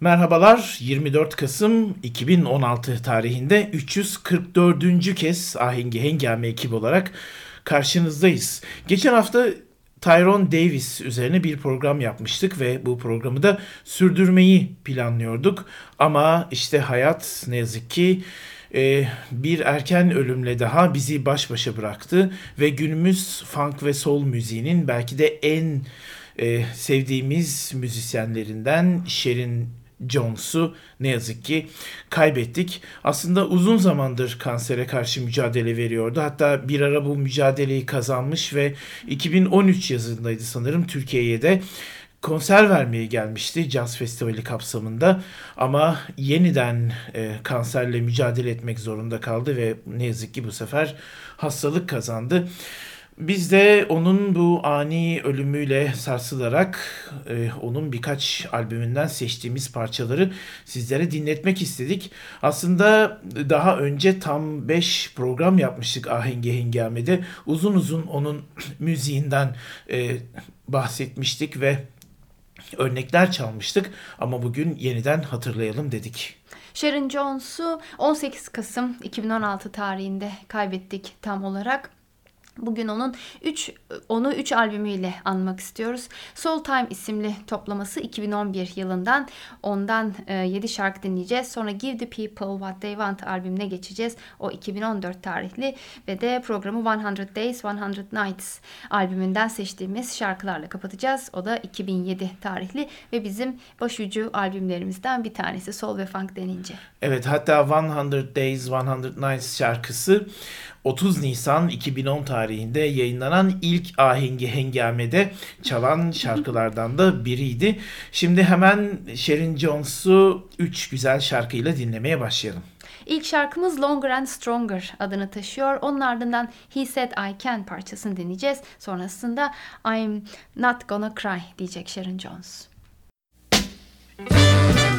Merhabalar 24 Kasım 2016 tarihinde 344. kez Ahengi Hengame ekibi olarak karşınızdayız. Geçen hafta Tyrone Davis üzerine bir program yapmıştık ve bu programı da sürdürmeyi planlıyorduk. Ama işte hayat ne yazık ki e, bir erken ölümle daha bizi baş başa bıraktı ve günümüz funk ve soul müziğinin belki de en e, sevdiğimiz müzisyenlerinden Sherin Jones'u ne yazık ki kaybettik. Aslında uzun zamandır kansere karşı mücadele veriyordu. Hatta bir ara bu mücadeleyi kazanmış ve 2013 yazındaydı sanırım Türkiye'ye de konser vermeye gelmişti Jazz Festivali kapsamında ama yeniden e, kanserle mücadele etmek zorunda kaldı ve ne yazık ki bu sefer hastalık kazandı. Biz de onun bu ani ölümüyle sarsılarak e, onun birkaç albümünden seçtiğimiz parçaları sizlere dinletmek istedik. Aslında daha önce tam 5 program yapmıştık Ahenge Hengame'de. Uzun uzun onun müziğinden e, bahsetmiştik ve örnekler çalmıştık ama bugün yeniden hatırlayalım dedik. Sharon Jones'u 18 Kasım 2016 tarihinde kaybettik tam olarak. Bugün onun 3 onu 3 albümüyle anmak istiyoruz. Soul Time isimli toplaması 2011 yılından. Ondan 7 e, şarkı dinleyeceğiz. Sonra Give the People What They Want albümüne geçeceğiz. O 2014 tarihli ve de programı 100 Days 100 Nights albümünden seçtiğimiz şarkılarla kapatacağız. O da 2007 tarihli ve bizim başucu albümlerimizden bir tanesi Soul ve Funk denince. Evet hatta 100 Days 100 Nights şarkısı 30 Nisan 2010 tarihinde yayınlanan ilk ahengi hengamede çalan şarkılardan da biriydi. Şimdi hemen Sharon Jones'u 3 güzel şarkıyla dinlemeye başlayalım. İlk şarkımız Longer and Stronger adını taşıyor. Onun ardından He Said I Can parçasını dinleyeceğiz. Sonrasında I'm Not Gonna Cry diyecek Sharon Jones. years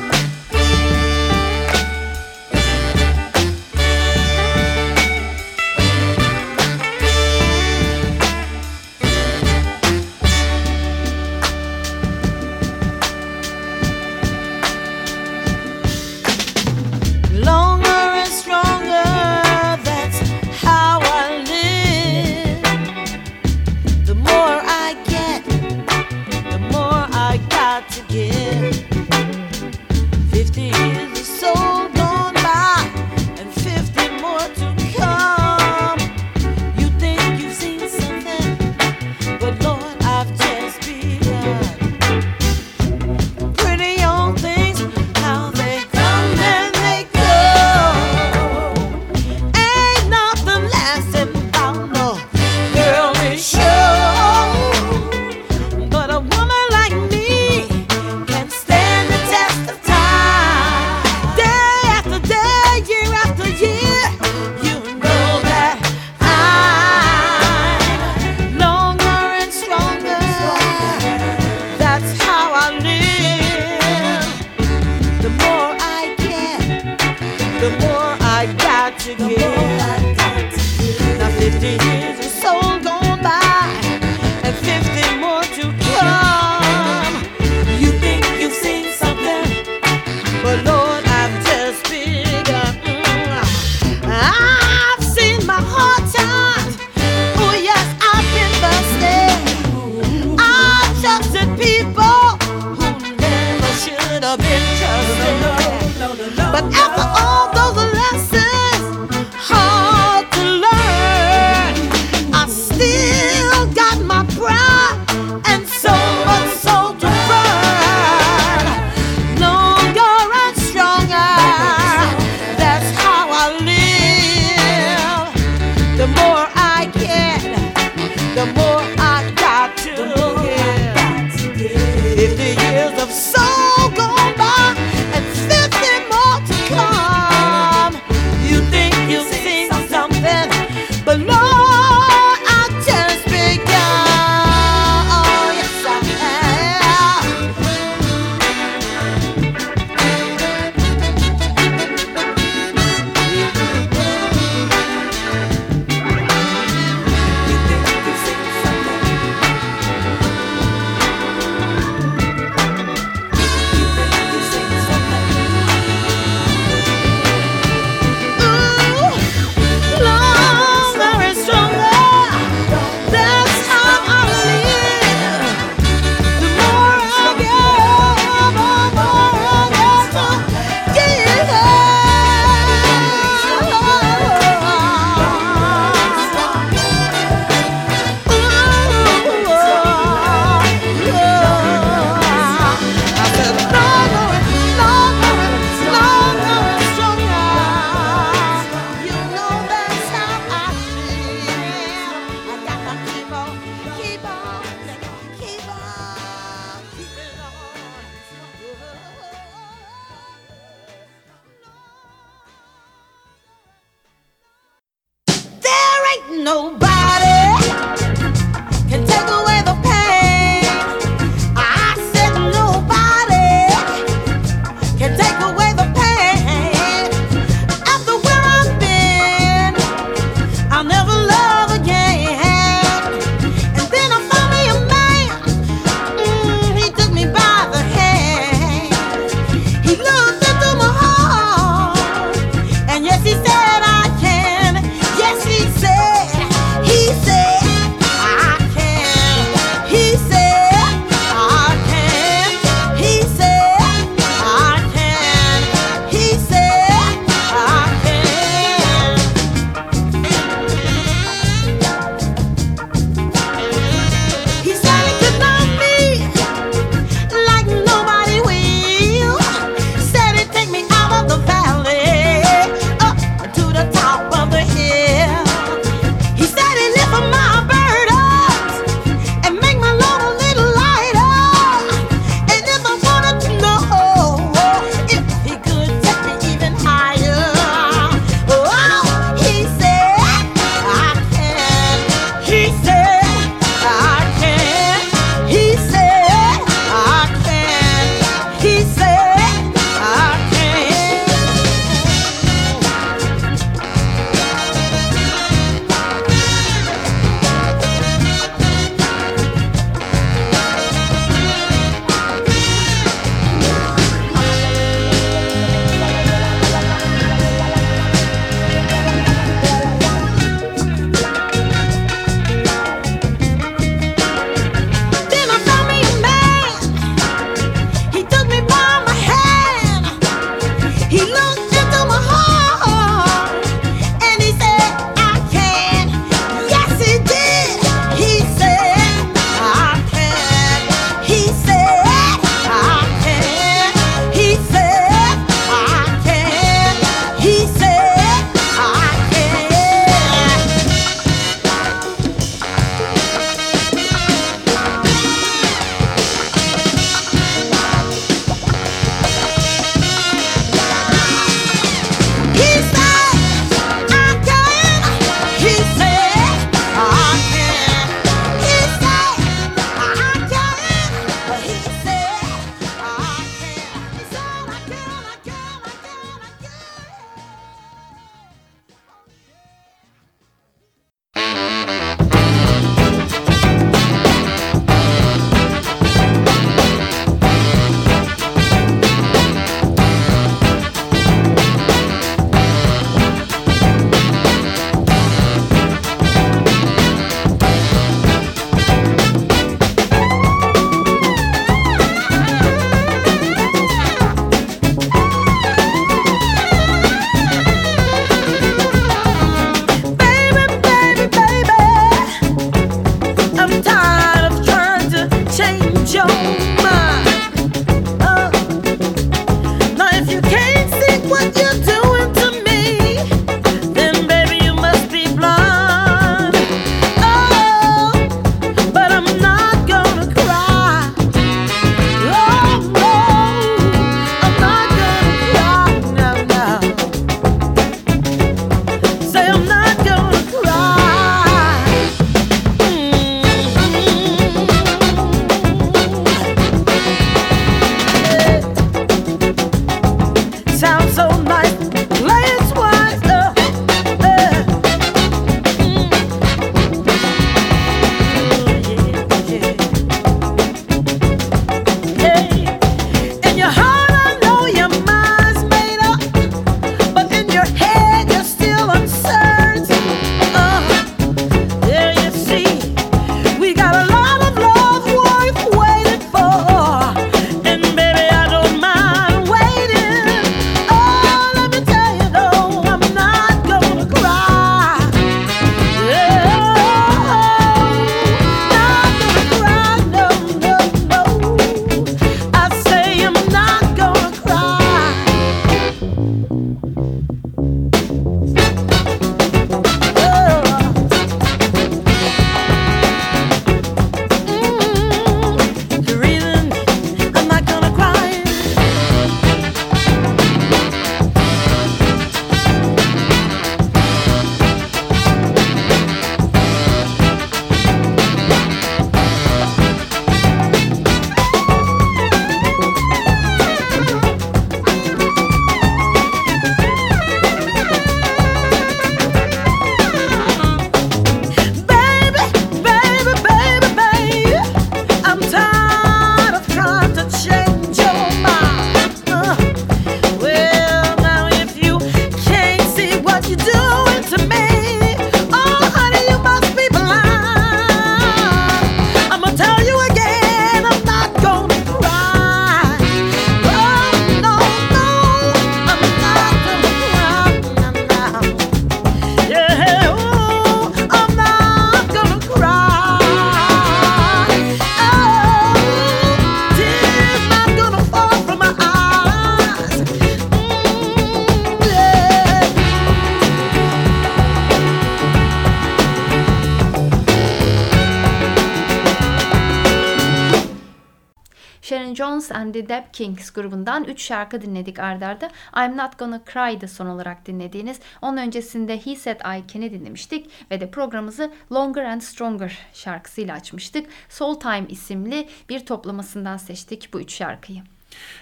Kings grubundan 3 şarkı dinledik ardarda. I'm Not Gonna Cry'dı son olarak dinlediğiniz. Onun öncesinde He Said I Can'i dinlemiştik ve de programımızı Longer and Stronger şarkısıyla açmıştık. Soul Time isimli bir toplamasından seçtik bu üç şarkıyı.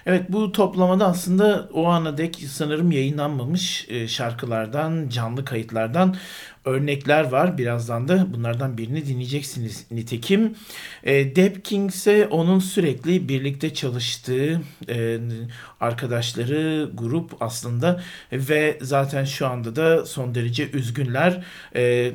Evet bu toplamada aslında o ana dek sanırım yayınlanmamış e, şarkılardan, canlı kayıtlardan örnekler var. Birazdan da bunlardan birini dinleyeceksiniz nitekim. E, Deb Kings'e onun sürekli birlikte çalıştığı e, arkadaşları, grup aslında ve zaten şu anda da son derece üzgünler. E,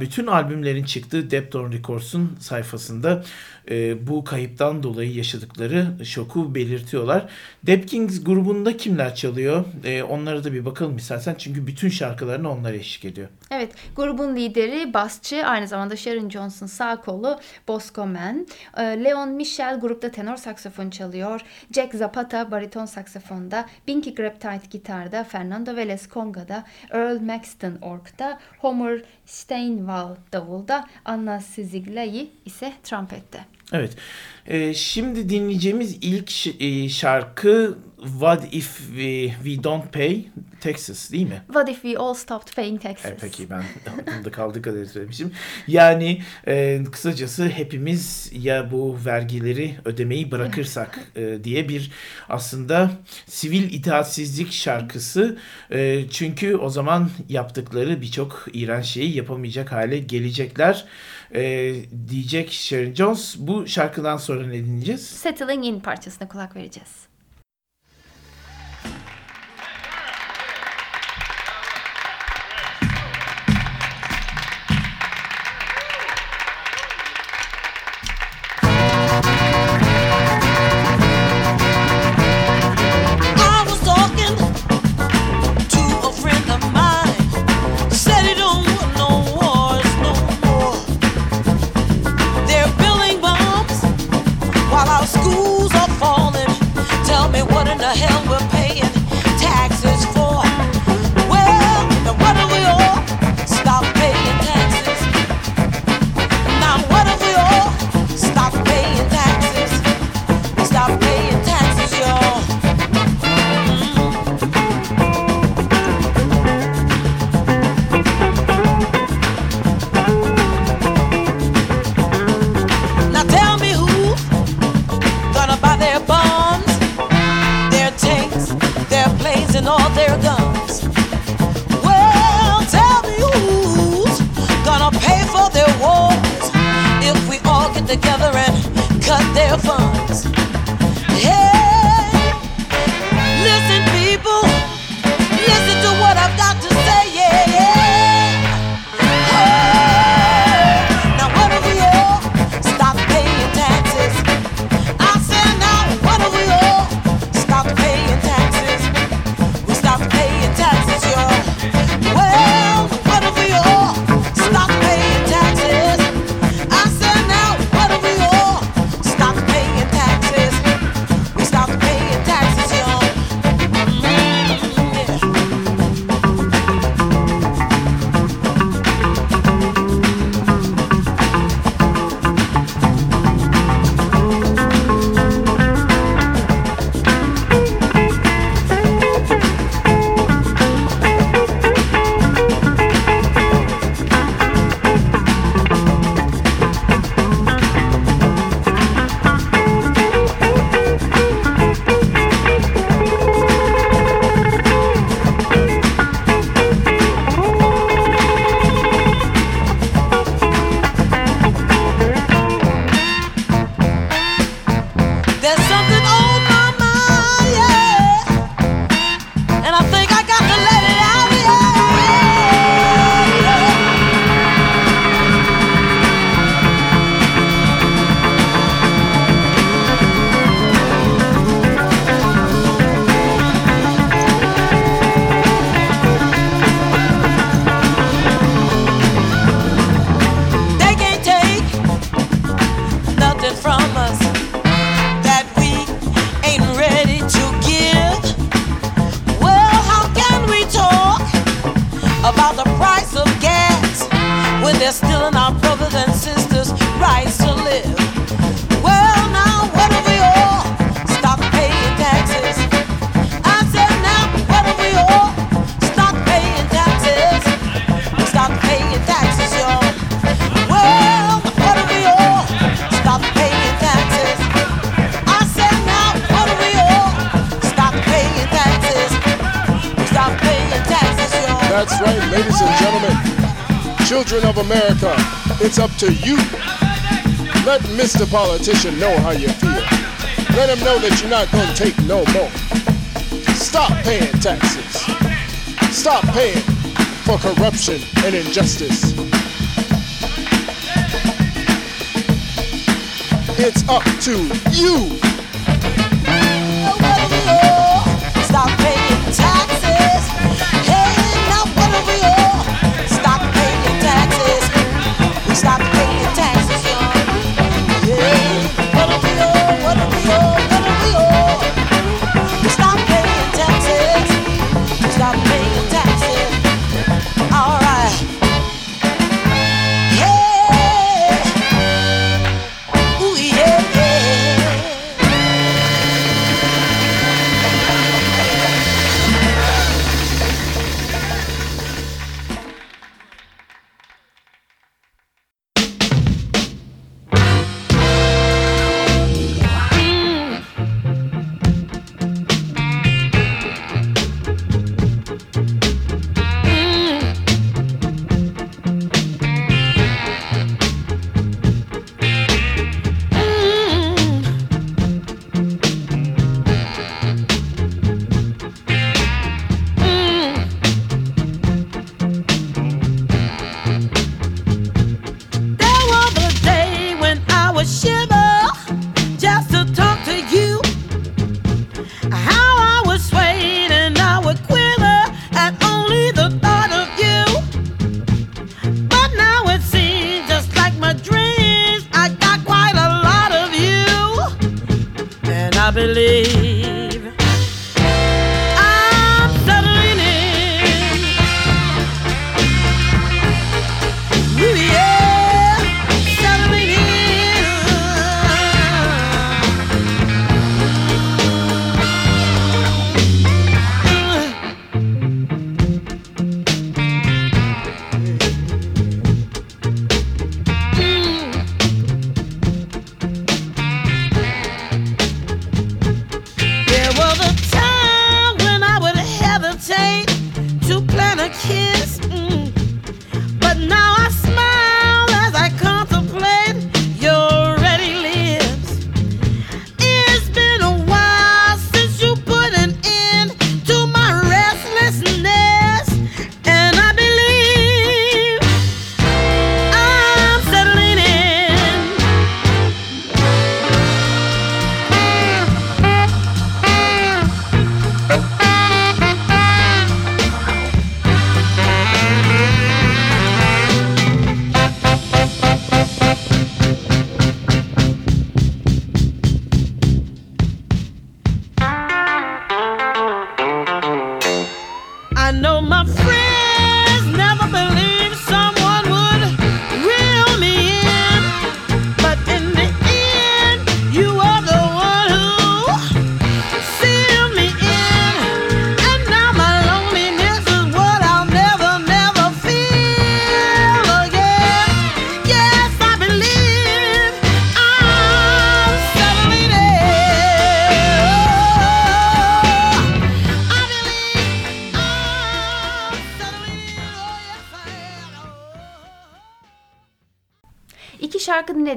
bütün albümlerin çıktığı Depton Records'un sayfasında e, bu kayıptan dolayı yaşadıkları şoku belirtiyorlar. Deb Kings grubunda kimler çalıyor? E, onlara da bir bakalım istersen çünkü bütün şarkılarını onlar eşlik ediyor. Evet, grubun lideri basçı, aynı zamanda Sharon Johnson sağ kolu Bosco Man. Ee, Leon Michel grupta tenor saksafon çalıyor. Jack Zapata bariton saksafonda. Binky Graptite gitarda. Fernando Velez kongada. Earl Maxton orkta. Homer Steinwall davulda. Anna Siziglai ise trompette. Evet. Ee, şimdi dinleyeceğimiz ilk e, şarkı What If We, We Don't Pay Texas değil mi? What If We All Stopped Paying Taxes? Evet, peki ben aklımda kaldığı kadar söylemişim. Yani e, kısacası hepimiz ya bu vergileri ödemeyi bırakırsak e, diye bir aslında sivil itaatsizlik şarkısı. E, çünkü o zaman yaptıkları birçok iğrenç şeyi yapamayacak hale gelecekler e, diyecek Sharon Jones. Bu şarkıdan sonra ne dinleyeceğiz? Settling In parçasına kulak vereceğiz. To you. Let Mr. Politician know how you feel. Let him know that you're not going to take no more. Stop paying taxes. Stop paying for corruption and injustice. It's up to you. Now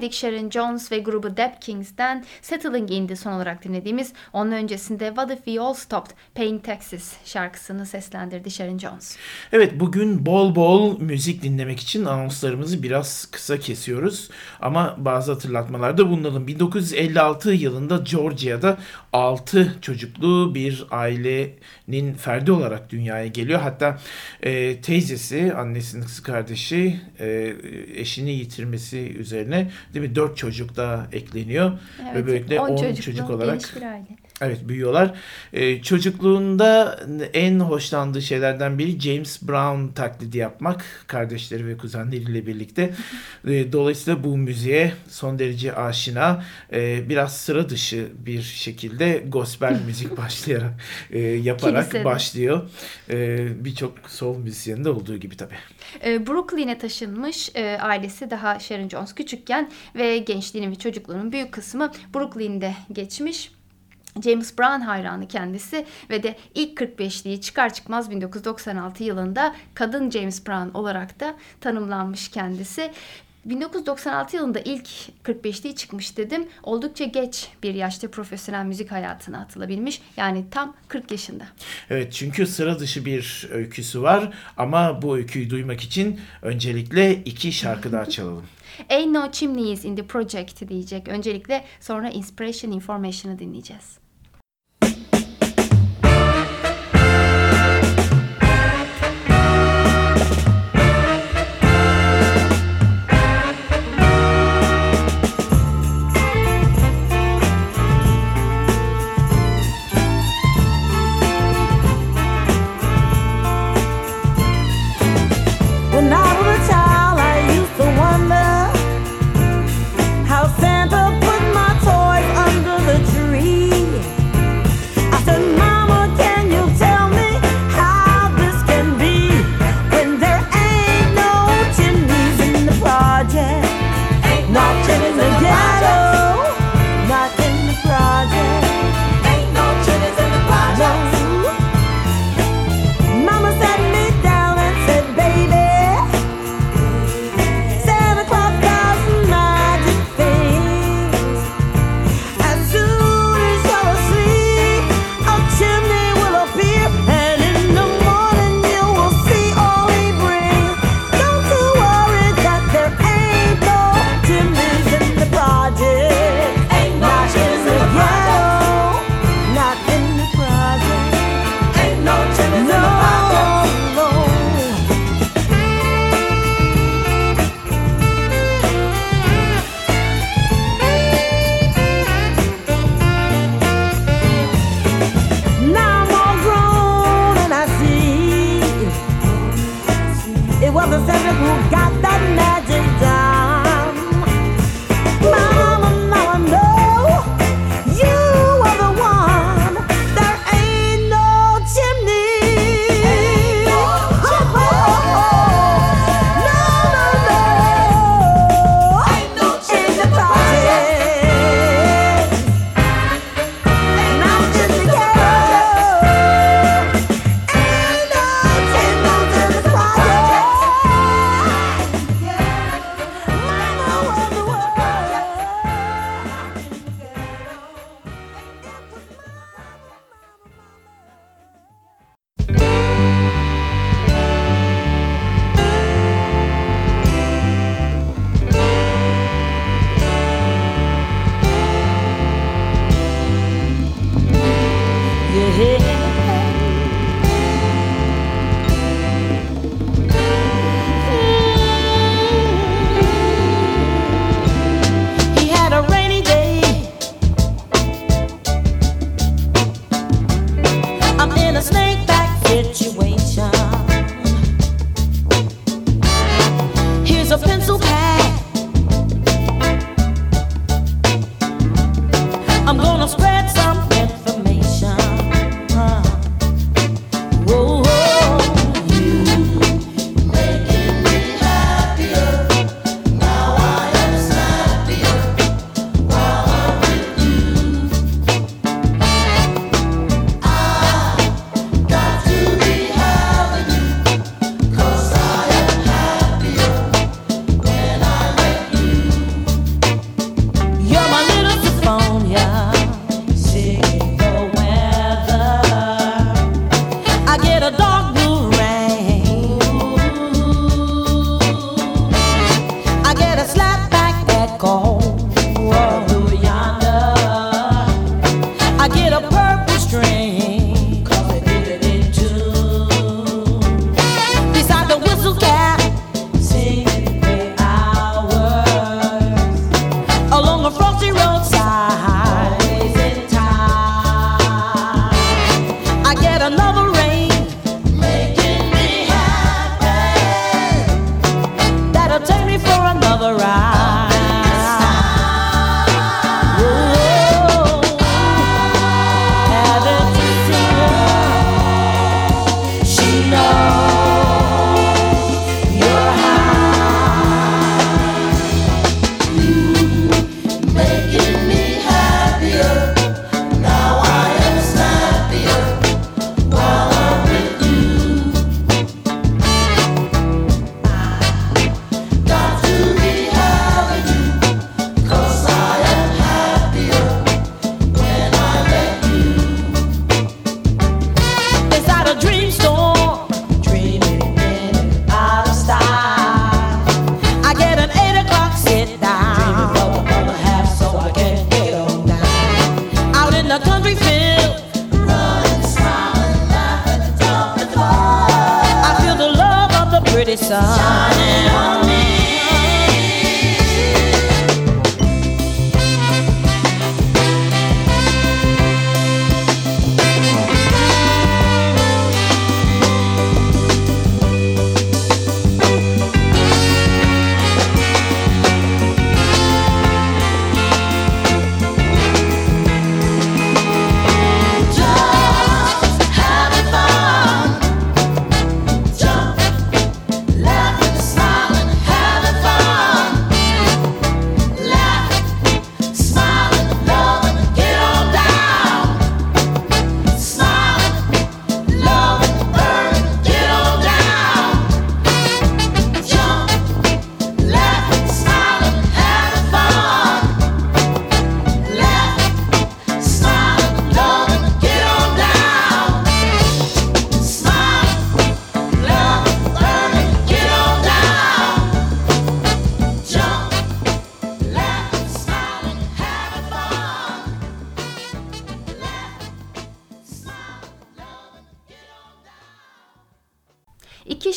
dinledik Sharon Jones ve grubu Dap Kings'ten Settling In'di son olarak dinlediğimiz. Onun öncesinde What If We All Stopped Paying Taxes şarkısını seslendirdi Sharon Jones. Evet bugün bol bol müzik dinlemek için anonslarımızı biraz kısa kesiyoruz. Ama bazı hatırlatmalarda bulunalım. 1956 yılında Georgia'da 6 çocuklu bir ailenin ferdi olarak dünyaya geliyor. Hatta e, teyzesi, annesinin kız kardeşi e, eşini yitirmesi üzerine değil mi 4 çocuk daha ekleniyor. Ve böylelikle 10 çocuklu çocuk olarak geniş bir aile. Evet büyüyorlar. Ee, çocukluğunda en hoşlandığı şeylerden biri James Brown taklidi yapmak. Kardeşleri ve kuzenleriyle birlikte. Ee, dolayısıyla bu müziğe son derece aşina. Ee, biraz sıra dışı bir şekilde gospel müzik başlayarak e, yaparak Kilisede. başlıyor. Ee, Birçok soul müzisyeninde olduğu gibi tabii. Ee, Brooklyn'e taşınmış e, ailesi daha Sharon Jones küçükken ve gençliğinin ve çocukluğunun büyük kısmı Brooklyn'de geçmiş. James Brown hayranı kendisi ve de ilk 45'liği çıkar çıkmaz 1996 yılında kadın James Brown olarak da tanımlanmış kendisi. 1996 yılında ilk 45'liği çıkmış dedim. Oldukça geç bir yaşta profesyonel müzik hayatına atılabilmiş. Yani tam 40 yaşında. Evet çünkü sıra dışı bir öyküsü var ama bu öyküyü duymak için öncelikle iki şarkı daha çalalım. Ain't No Chimneys in the Project diyecek. Öncelikle sonra Inspiration Information'ı dinleyeceğiz.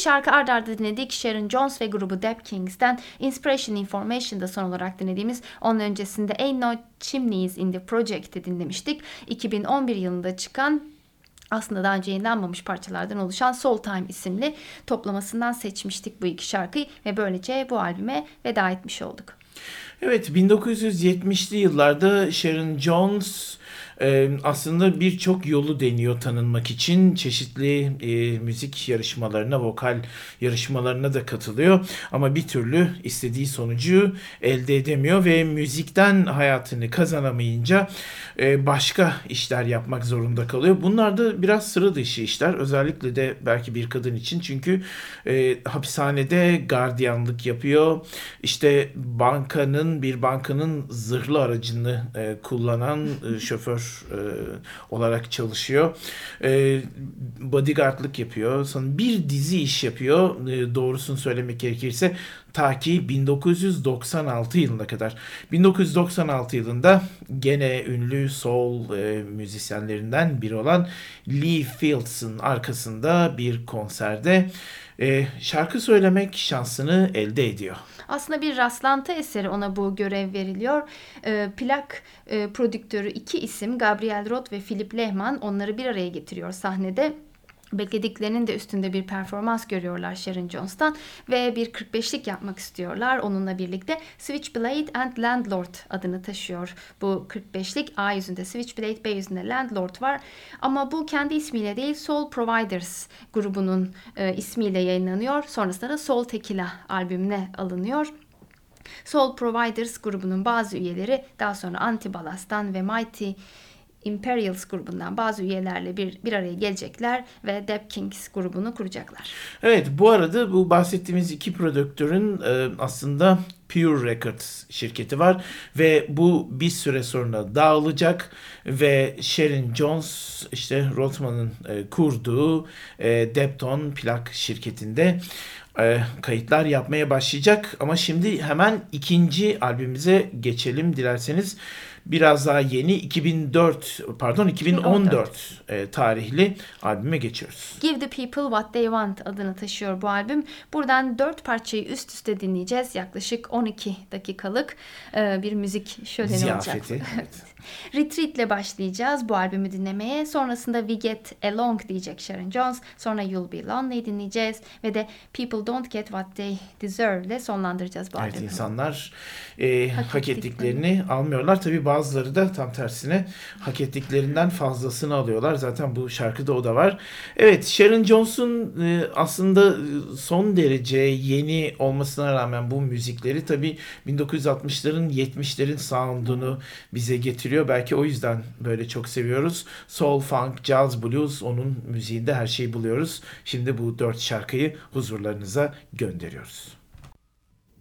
Şarkı ard arda dinledik. Sharon Jones ve grubu Dap Kings'ten Inspiration Information'da son olarak dinlediğimiz. Onun öncesinde Ain't No Chimneys in the Project'i dinlemiştik. 2011 yılında çıkan aslında daha önce yayınlanmamış parçalardan oluşan Soul Time isimli toplamasından seçmiştik bu iki şarkıyı ve böylece bu albüme veda etmiş olduk. Evet 1970'li yıllarda Sharon Jones e, aslında birçok yolu deniyor tanınmak için. Çeşitli e, müzik yarışmalarına, vokal yarışmalarına da katılıyor. Ama bir türlü istediği sonucu elde edemiyor ve müzikten hayatını kazanamayınca e, başka işler yapmak zorunda kalıyor. Bunlar da biraz sıra dışı işler. Özellikle de belki bir kadın için. Çünkü e, hapishanede gardiyanlık yapıyor. İşte bankanın bir bankanın zırhlı aracını kullanan şoför e, olarak çalışıyor. E, bodyguardlık yapıyor. Sonra bir dizi iş yapıyor. E, doğrusunu söylemek gerekirse ta ki 1996 yılına kadar. 1996 yılında gene ünlü soul e, müzisyenlerinden biri olan Lee Fields'ın arkasında bir konserde e, şarkı söylemek şansını elde ediyor. Aslında bir rastlantı eseri ona bu görev veriliyor. Ee, plak e, prodüktörü iki isim Gabriel Roth ve Philip Lehman onları bir araya getiriyor sahnede. Beklediklerinin de üstünde bir performans görüyorlar Sharon Jones'tan ve bir 45'lik yapmak istiyorlar onunla birlikte. Switchblade and Landlord adını taşıyor bu 45'lik. A yüzünde Switchblade, B yüzünde Landlord var. Ama bu kendi ismiyle değil Soul Providers grubunun e, ismiyle yayınlanıyor. Sonrasında da Soul Tequila albümüne alınıyor. Soul Providers grubunun bazı üyeleri daha sonra Antibalas'tan ve Mighty Imperials grubundan bazı üyelerle bir, bir araya gelecekler ve Dap Kings grubunu kuracaklar. Evet bu arada bu bahsettiğimiz iki prodüktörün e, aslında Pure Records şirketi var ve bu bir süre sonra dağılacak ve Sharon Jones işte Rothman'ın e, kurduğu e, Depton plak şirketinde e, kayıtlar yapmaya başlayacak ama şimdi hemen ikinci albümümüze geçelim dilerseniz biraz daha yeni 2004 pardon 2014 e, tarihli albüme geçiyoruz. Give the People What They Want adını taşıyor bu albüm. Buradan dört parçayı üst üste dinleyeceğiz. Yaklaşık 12 dakikalık e, bir müzik şöleni olacak. Ziyafeti. Evet. Retreat ile başlayacağız bu albümü dinlemeye. Sonrasında We Get Along diyecek Sharon Jones. Sonra You'll Be Lonely dinleyeceğiz. Ve de People Don't Get What They Deserve ile sonlandıracağız bu Evet albümü. insanlar e, Hak hak ettiklerini almıyorlar. Tabii bazıları da tam tersine hak ettiklerinden fazlasını alıyorlar. Zaten bu şarkıda o da var. Evet Sharon Jones'un e, aslında son derece yeni olmasına rağmen bu müzikleri tabii 1960'ların 70'lerin sound'unu bize getiriyor. Belki o yüzden böyle çok seviyoruz. Soul, funk, jazz, blues onun müziğinde her şeyi buluyoruz. Şimdi bu dört şarkıyı huzurlarınıza gönderiyoruz.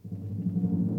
See you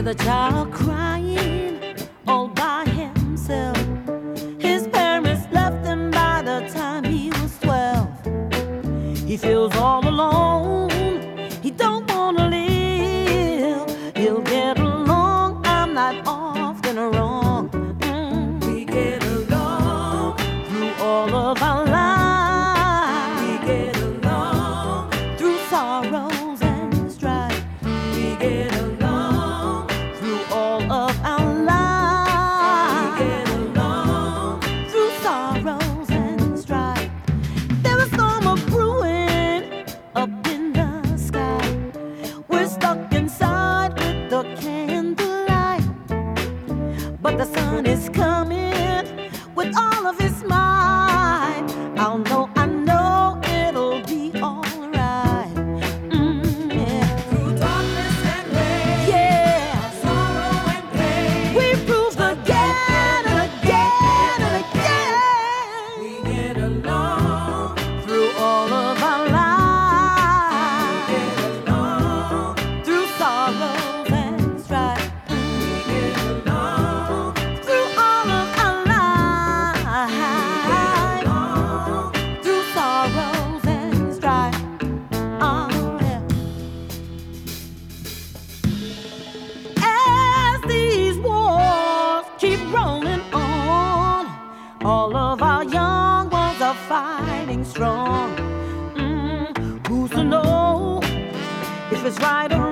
hear the child cry. İf it's right or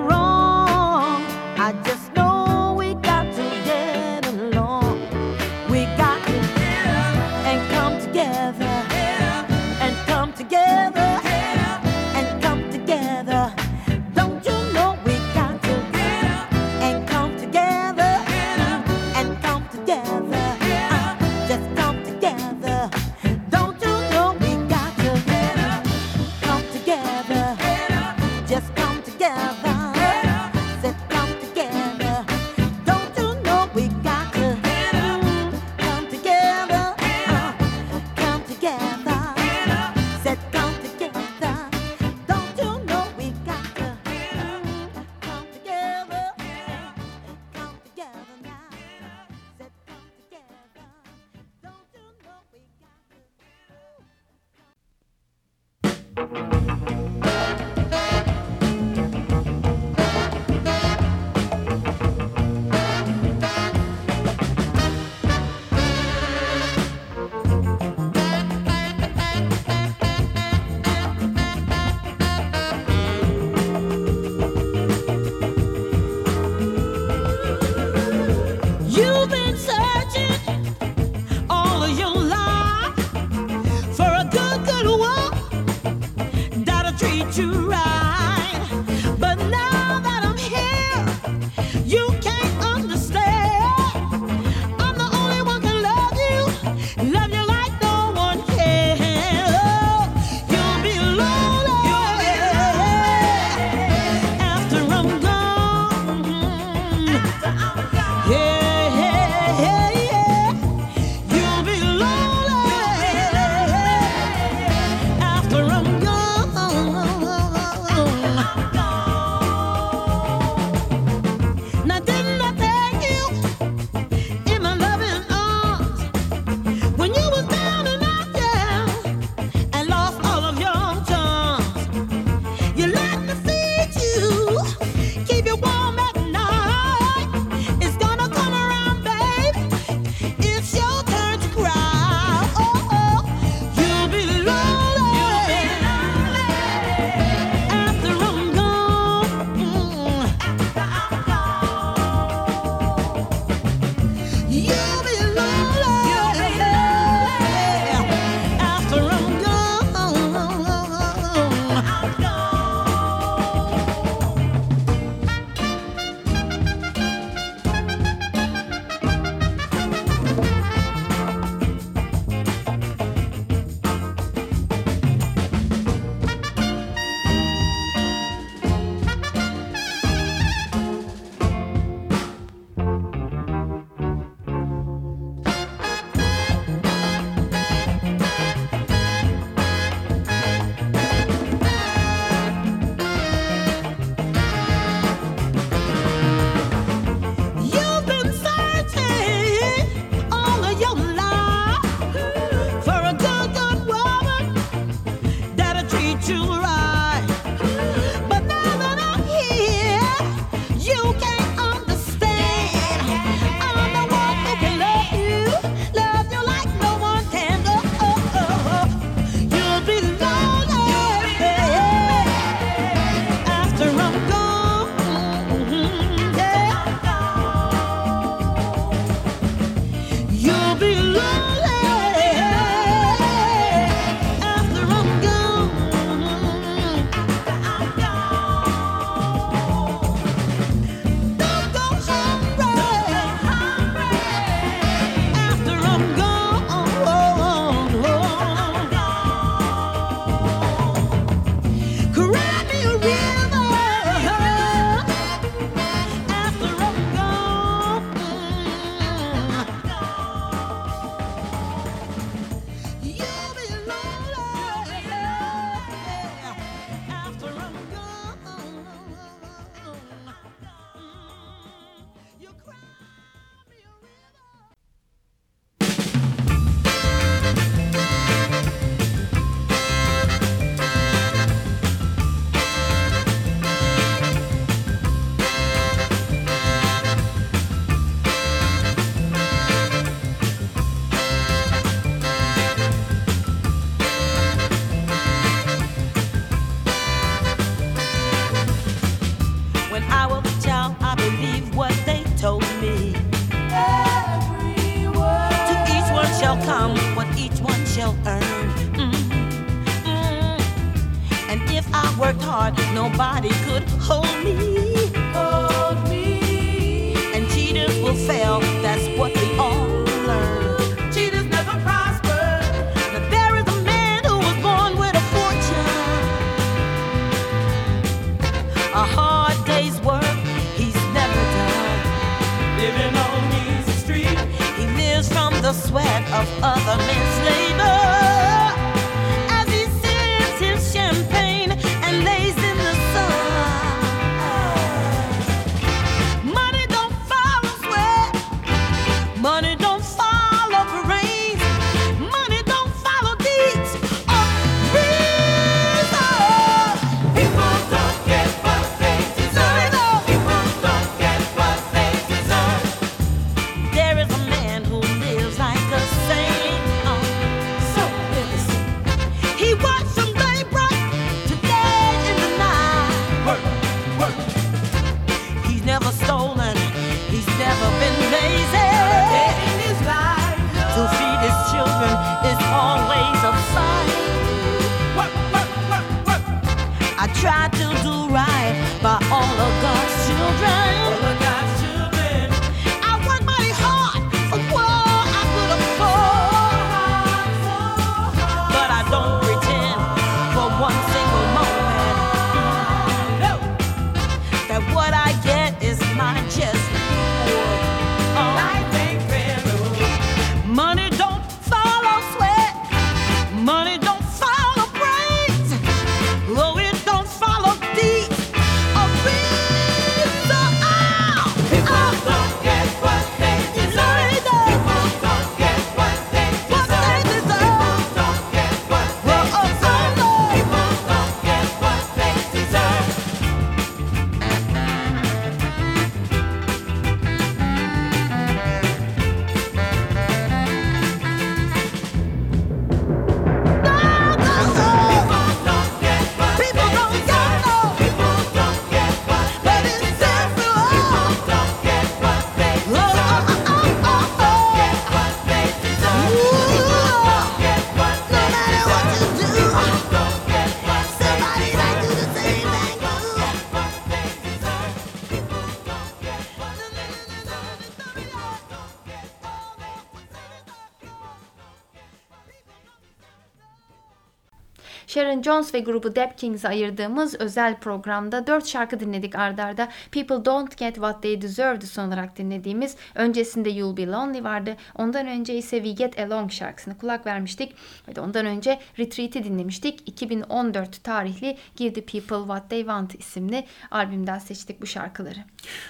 Sharon Jones ve grubu Dap Kings'e ayırdığımız özel programda 4 şarkı dinledik ardarda. People Don't Get What They Deserve'dı son olarak dinlediğimiz. Öncesinde You'll Be Lonely vardı. Ondan önce ise We Get Along şarkısını kulak vermiştik. Ve de ondan önce Retreat'i dinlemiştik. 2014 tarihli Give the People What They Want isimli albümden seçtik bu şarkıları.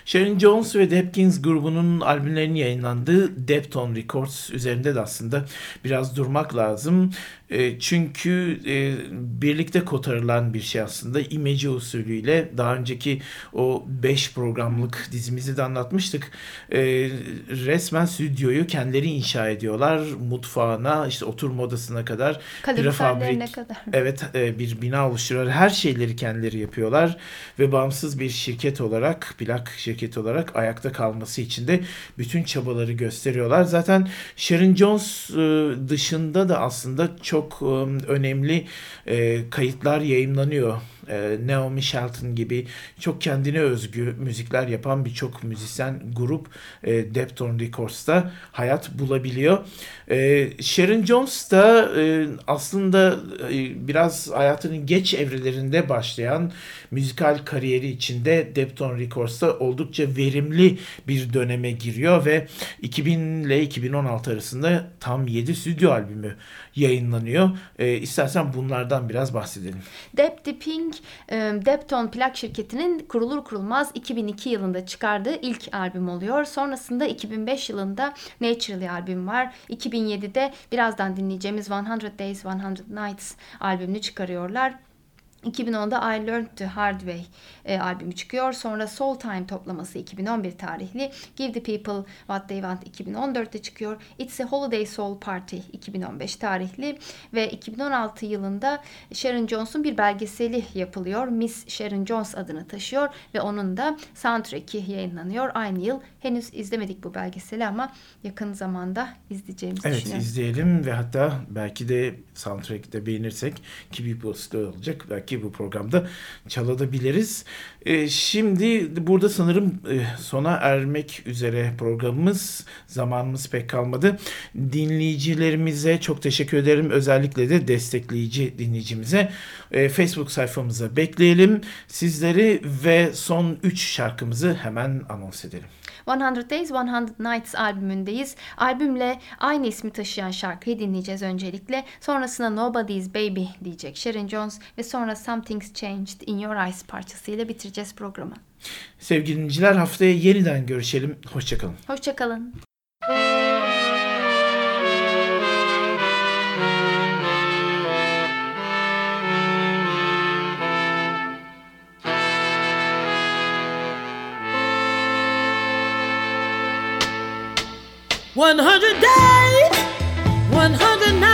Sharon Jones ve Depkins grubunun albümlerinin yayınlandığı Depton Records üzerinde de aslında biraz durmak lazım. E, çünkü e, birlikte kotarılan bir şey aslında. İmece usulüyle daha önceki o 5 programlık dizimizi de anlatmıştık. E, resmen stüdyoyu kendileri inşa ediyorlar. Mutfağına, işte oturma odasına kadar. Kaloriferlerine kadar. Evet e, bir bina oluşturuyorlar. Her şeyleri kendileri yapıyorlar ve bağımsız bir şirket olarak, plak şirketi olarak ayakta kalması için de bütün çabaları gösteriyorlar. Zaten Sharon Jones e, dışında da aslında çok e, önemli e, kayıtlar yayınlanıyor. E, Naomi Shelton gibi çok kendine özgü müzikler yapan birçok müzisyen grup e, Depton Records'ta hayat bulabiliyor. E, Sharon Jones da e, aslında e, biraz hayatının geç evrelerinde başlayan müzikal kariyeri içinde Depton Records'ta oldukça verimli bir döneme giriyor ve 2000 ile 2016 arasında tam 7 stüdyo albümü yayınlanıyor. E, istersen bunlardan biraz bahsedelim. Dep Dipping, Depton plak şirketinin kurulur kurulmaz 2002 yılında çıkardığı ilk albüm oluyor. Sonrasında 2005 yılında Naturally albüm var. 2007'de birazdan dinleyeceğimiz 100 Days 100 Nights albümünü çıkarıyorlar. 2010'da I Learned the Hard Way e, albümü çıkıyor. Sonra Soul Time toplaması 2011 tarihli. Give the People What They Want 2014'te çıkıyor. It's a Holiday Soul Party 2015 tarihli. Ve 2016 yılında Sharon Jones'un bir belgeseli yapılıyor. Miss Sharon Jones adını taşıyor ve onun da soundtrack'i yayınlanıyor. Aynı yıl henüz izlemedik bu belgeseli ama yakın zamanda izleyeceğimizi Evet düşünüyorum. izleyelim ve hatta belki de soundtrack'te beğenirsek ki posta olacak. Belki bu programda çalabiliriz. Ee, şimdi burada sanırım e, sona ermek üzere programımız. Zamanımız pek kalmadı. Dinleyicilerimize çok teşekkür ederim. Özellikle de destekleyici dinleyicimize. Ee, Facebook sayfamıza bekleyelim. Sizleri ve son 3 şarkımızı hemen anons edelim. 100 Days 100 Nights albümündeyiz. Albümle aynı ismi taşıyan şarkıyı dinleyeceğiz öncelikle. Sonrasında Nobody's Baby diyecek Sharon Jones ve sonra Something's Changed in Your Eyes parçasıyla bitireceğiz programı. Sevgili dinleyiciler haftaya yeniden görüşelim. Hoşçakalın. Hoşçakalın. 100 days, 100 nights.